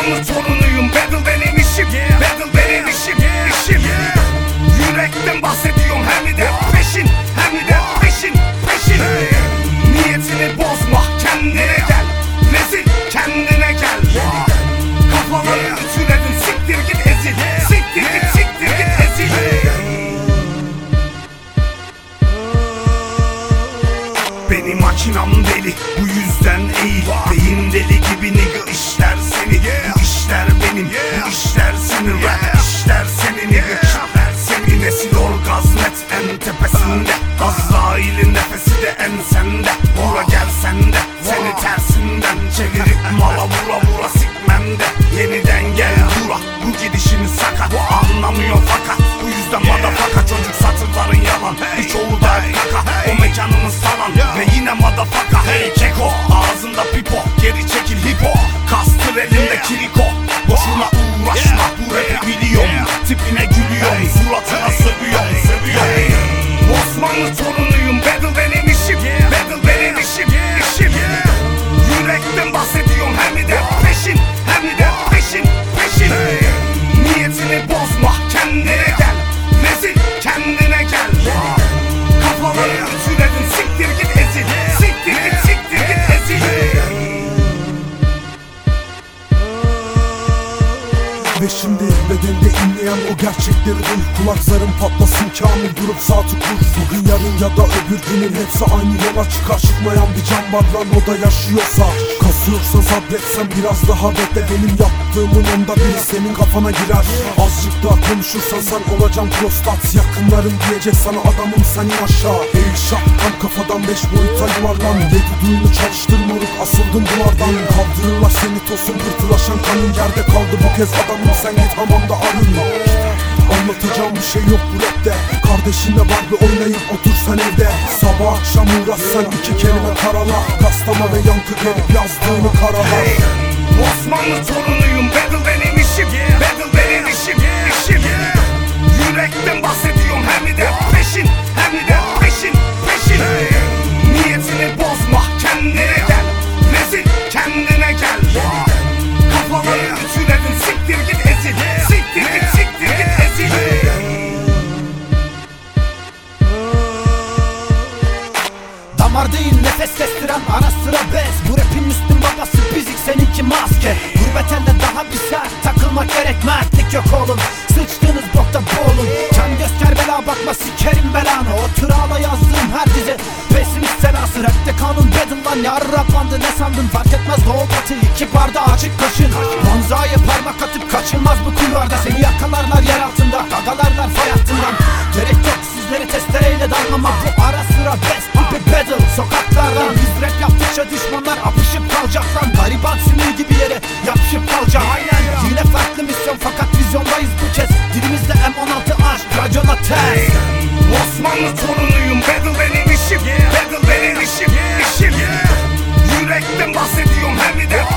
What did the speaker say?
Osmanlı torunuyum battle benim işim Battle Benim makinam deli bu yüzden eğil. Beyin deli gibi nigga işler seni. Bu işler benim bu işler senin. Rap işler seni nigga işler seni. Nesil orgazmet en tepesinde. Azrail'in nefesi de ensende Vura gel sende seni tersinden Çevirip mala vura vura sikmem de. Yeniden gel dura bu gidişini sakat. Anlamıyor fakat bu yüzden motherfucker. Çocuk satırların yalan birçoğu da kaka. O mekanımız falan yine motherfucker. Hey keko. Ağzında pipo. Geri çekil hipo. Kastır elimde kiriko Boşuna uğraşma şimdi bedende inleyen o gerçekleri duy Kulak zarın patlasın kamil durup saati kur Bugün yarın ya da öbür günün hepsi aynı yola çıkar. Çıkmayan bir can var lan o da yaşıyorsa. Kasıyorsa sabretsen biraz daha bekle. Benim yaptığımın onda biri senin kafana girer. Azıcık daha konuşursan sen olacaksın prostat. Yakınların diyecek sana adamım sen aşağı. Değil şak tam kafadan beş boyuta yuvarlan. Yedi duyunu çalıştır moruk asıldın duvardan Kaldırırlar seni tosun pırtılaşan kanın yerde kaldı. Bu kez adamım sen git hamamda arınma. Anlatacağım bir şey yok bu rapte. Kardeşinle var bir oynayıp otur sen evde. Sabah akşam uğraş sen iki kelime karala Kaslama ve yankı gelip yazdığını karala. Osmanlı torunuyum. Battle benim işim. Battle benim işim. İşim. Yürekten bahsediyorum Nefes kestiren ara sıra bez. Bu rapin Müslüm babası bizik seninki maske. Gurbet elde daha bir sert takılmak gerek mertlik yok oğlum. Sıçtığınız bokta boğulun Can göz kerbela bakma sikerim belanı. Otur ağla yazdığım her dizi Pesimist selası rapte kanun battle lan. Yar raplandı ne sandın? Fark etmez doğu batı iki barda açık kaşın. Manzaya parmak atıp kaçılmaz bu kulvarda. Seni yakalarlar yer altında gagalarlar fay hattından desem Osmanlı torunuyum Battle benim işim yeah. Battle benim işim yeah. işim yeah. Yürekten bahsediyorum hem de